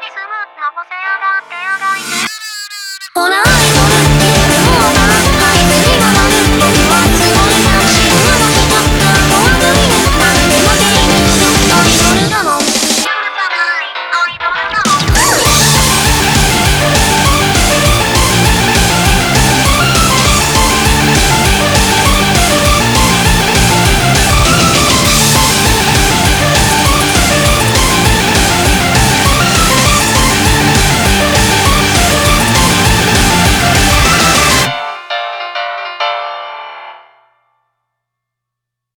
に住むのもせやってやいて。